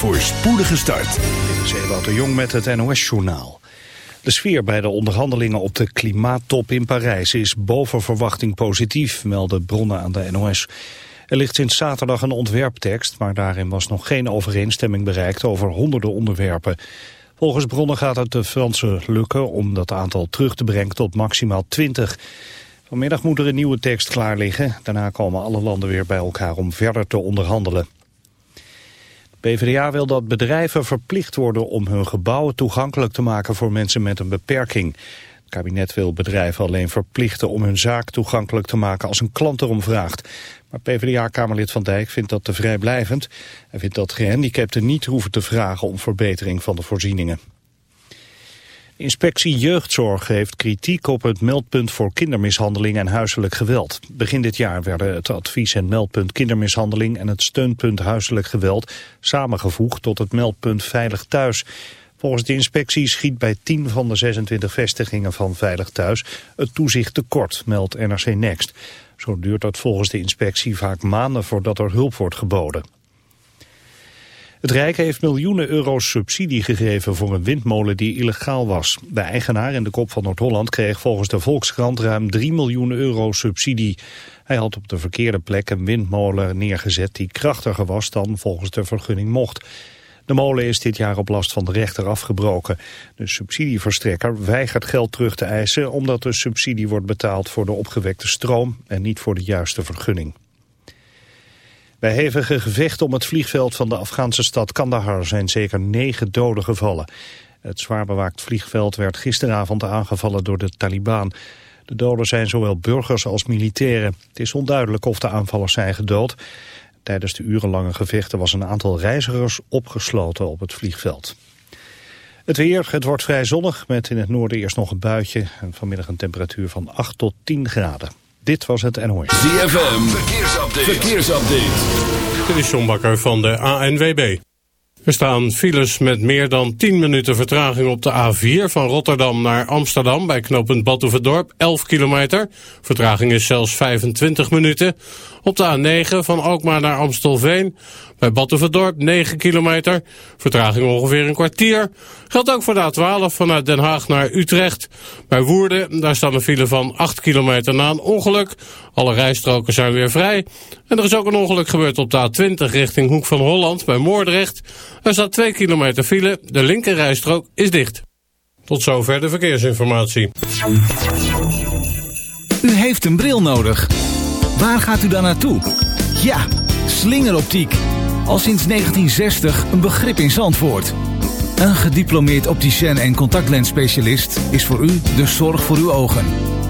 voor spoedige start. Dit is Ewout de Jong met het NOS-journaal. De sfeer bij de onderhandelingen op de klimaattop in Parijs is boven verwachting positief, melden bronnen aan de NOS. Er ligt sinds zaterdag een ontwerptekst, maar daarin was nog geen overeenstemming bereikt over honderden onderwerpen. Volgens bronnen gaat het de Fransen lukken om dat aantal terug te brengen tot maximaal 20. Vanmiddag moet er een nieuwe tekst klaar liggen. Daarna komen alle landen weer bij elkaar om verder te onderhandelen. PvdA wil dat bedrijven verplicht worden om hun gebouwen toegankelijk te maken voor mensen met een beperking. Het kabinet wil bedrijven alleen verplichten om hun zaak toegankelijk te maken als een klant erom vraagt. Maar PvdA-kamerlid Van Dijk vindt dat te vrijblijvend. Hij vindt dat gehandicapten niet hoeven te vragen om verbetering van de voorzieningen. Inspectie Jeugdzorg heeft kritiek op het meldpunt voor kindermishandeling en huiselijk geweld. Begin dit jaar werden het advies- en meldpunt kindermishandeling en het steunpunt huiselijk geweld samengevoegd tot het meldpunt Veilig Thuis. Volgens de inspectie schiet bij 10 van de 26 vestigingen van Veilig Thuis het toezicht tekort, meldt NRC Next. Zo duurt het volgens de inspectie vaak maanden voordat er hulp wordt geboden. Het Rijk heeft miljoenen euro's subsidie gegeven voor een windmolen die illegaal was. De eigenaar in de kop van Noord-Holland kreeg volgens de Volkskrant ruim 3 miljoen euro subsidie. Hij had op de verkeerde plek een windmolen neergezet die krachtiger was dan volgens de vergunning mocht. De molen is dit jaar op last van de rechter afgebroken. De subsidieverstrekker weigert geld terug te eisen omdat de subsidie wordt betaald voor de opgewekte stroom en niet voor de juiste vergunning. Bij hevige gevechten om het vliegveld van de Afghaanse stad Kandahar zijn zeker negen doden gevallen. Het zwaar bewaakt vliegveld werd gisteravond aangevallen door de Taliban. De doden zijn zowel burgers als militairen. Het is onduidelijk of de aanvallers zijn gedood. Tijdens de urenlange gevechten was een aantal reizigers opgesloten op het vliegveld. Het weer, het wordt vrij zonnig met in het noorden eerst nog een buitje. En vanmiddag een temperatuur van 8 tot 10 graden. Dit was het NOS. ZFM, verkeersupdate. verkeersupdate. Dit is John Bakker van de ANWB. Er staan files met meer dan 10 minuten vertraging op de A4 van Rotterdam naar Amsterdam bij knooppunt Badhoevedorp, 11 kilometer. Vertraging is zelfs 25 minuten. Op de A9 van Alkmaar naar Amstelveen bij Battenverdorp 9 kilometer. Vertraging ongeveer een kwartier. Geldt ook voor de A12 vanuit Den Haag naar Utrecht. Bij Woerden, daar staan een file van 8 kilometer na een ongeluk. Alle rijstroken zijn weer vrij. En er is ook een ongeluk gebeurd op de A20 richting Hoek van Holland bij Moordrecht. Er staat 2 kilometer file. De linker rijstrook is dicht. Tot zover de verkeersinformatie. U heeft een bril nodig. Waar gaat u dan naartoe? Ja, slingeroptiek. Al sinds 1960 een begrip in Zandvoort. Een gediplomeerd opticien en contactlensspecialist is voor u de zorg voor uw ogen.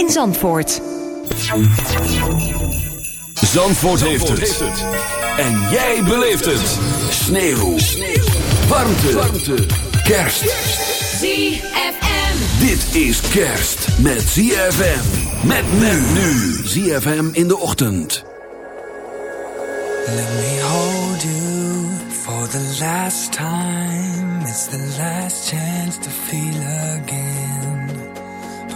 in Zandvoort. Zandvoort, heeft, het. En jij beleeft het. Sneeuw. Warmte. Warmte. Kerst. ZFM. Dit is kerst met ZFM. Met men nu. ZFM in de ochtend. Let me hold you for the last time. It's the last chance to feel again.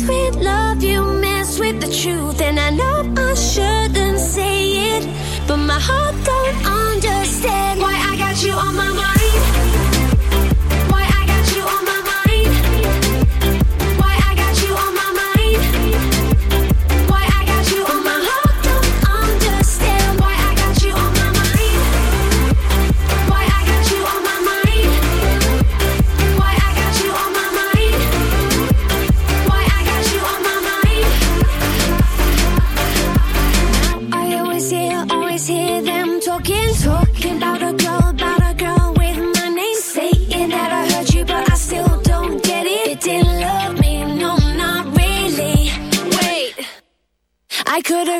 mess with love, you mess with the truth. And I know I shouldn't say it, but my heart don't understand why I got you on my mind.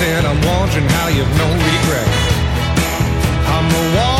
Said I'm wondering how you've no regret. I'm a wondering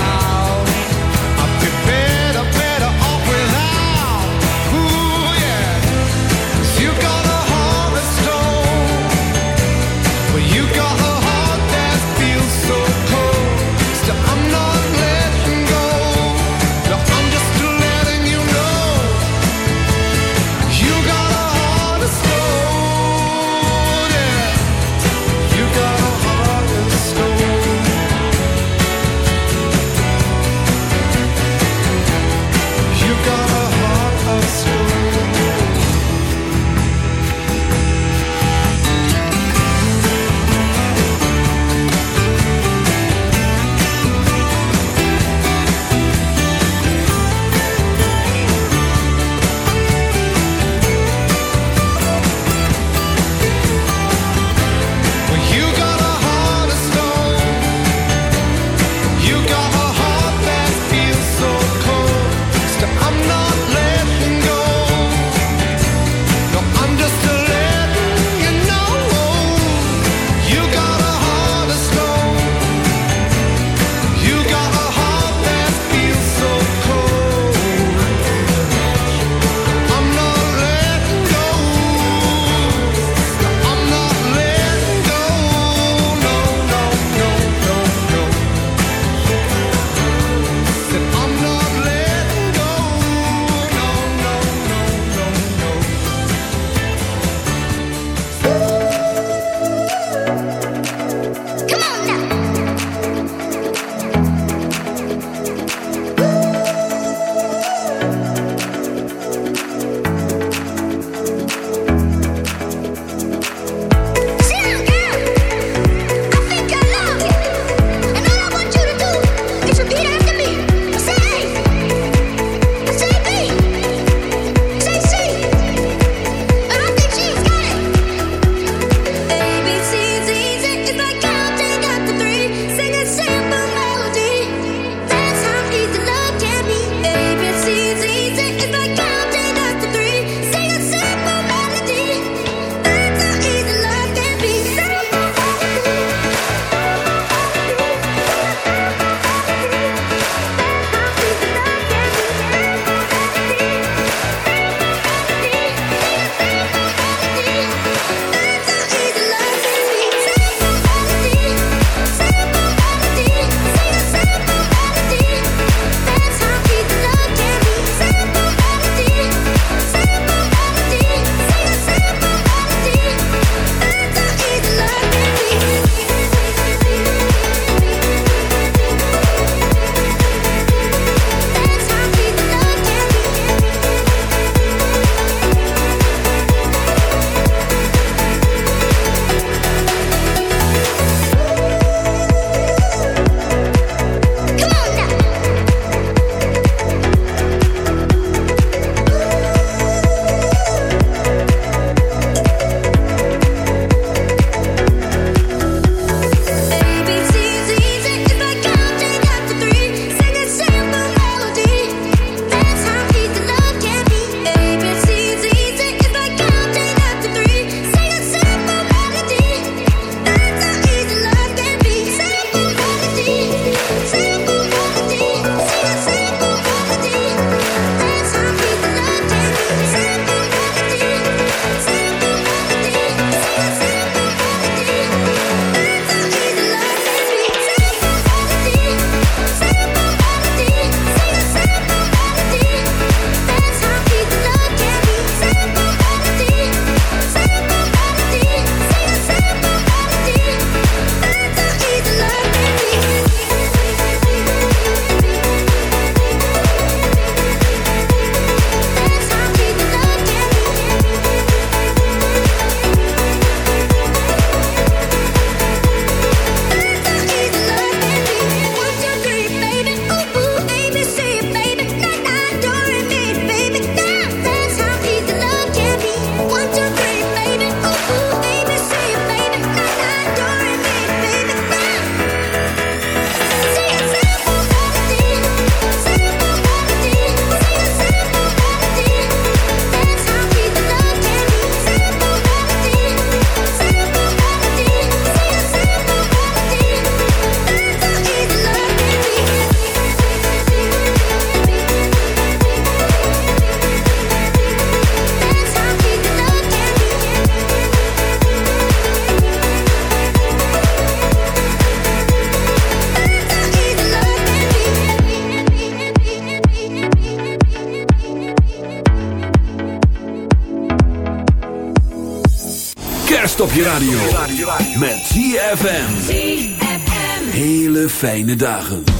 ZFM. Hele fijne dagen.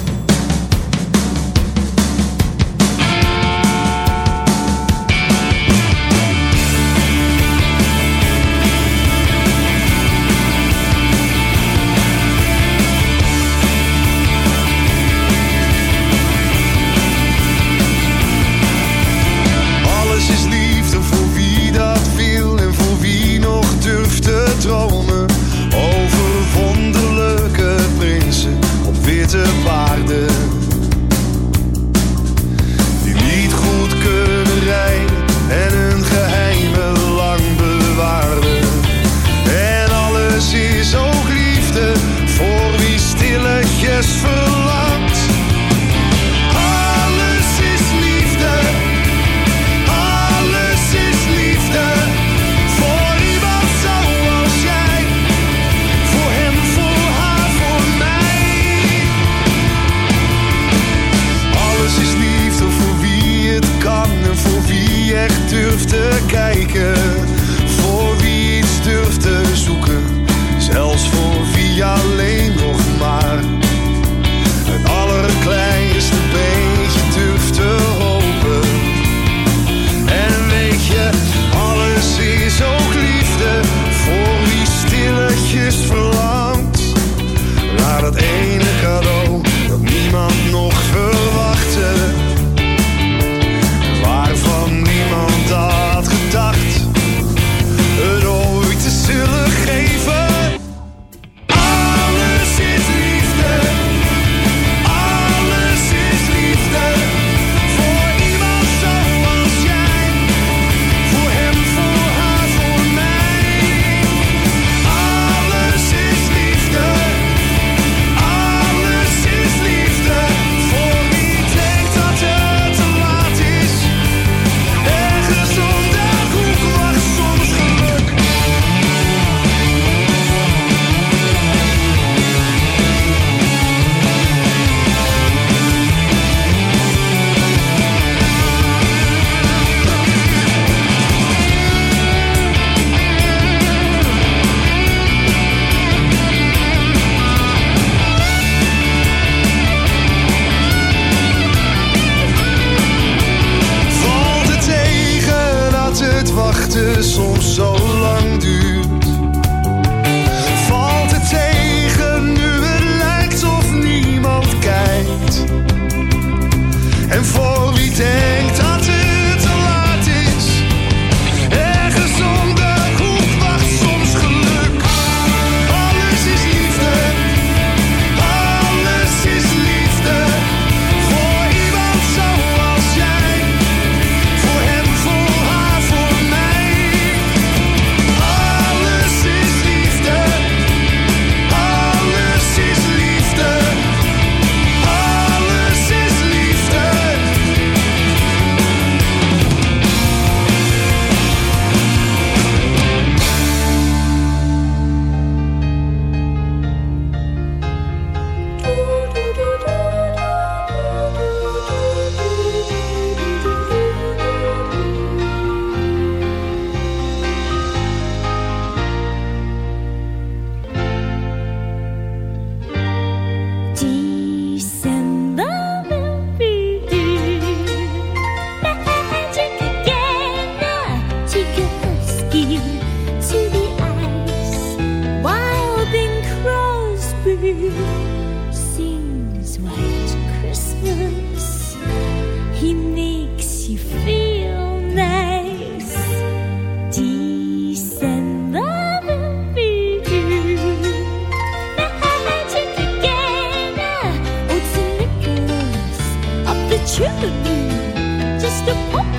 vardı. children, just a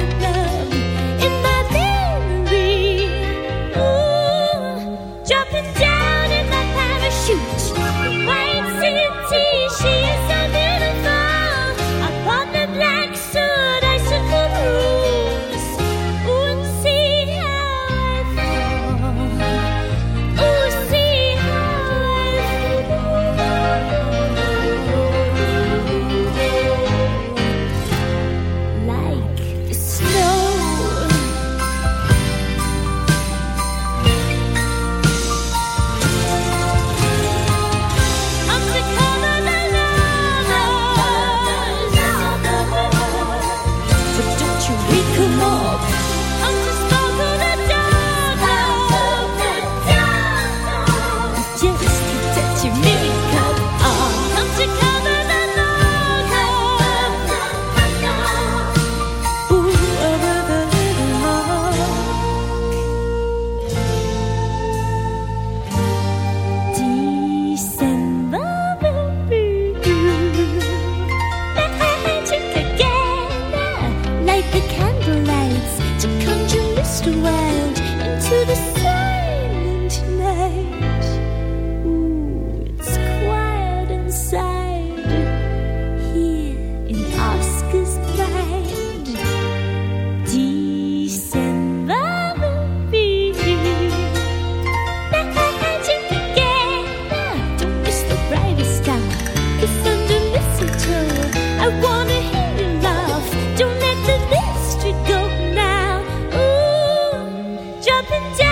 the day.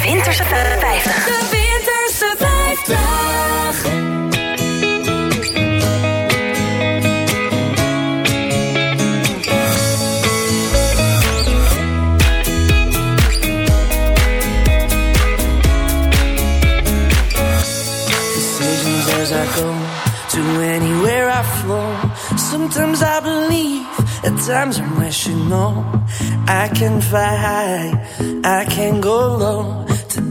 De Winterse 50. De Winterse 50. decisions as I go to anywhere I flow. Sometimes I believe, at times I'm rational. I can fly high, I can go low.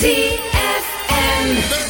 TFM.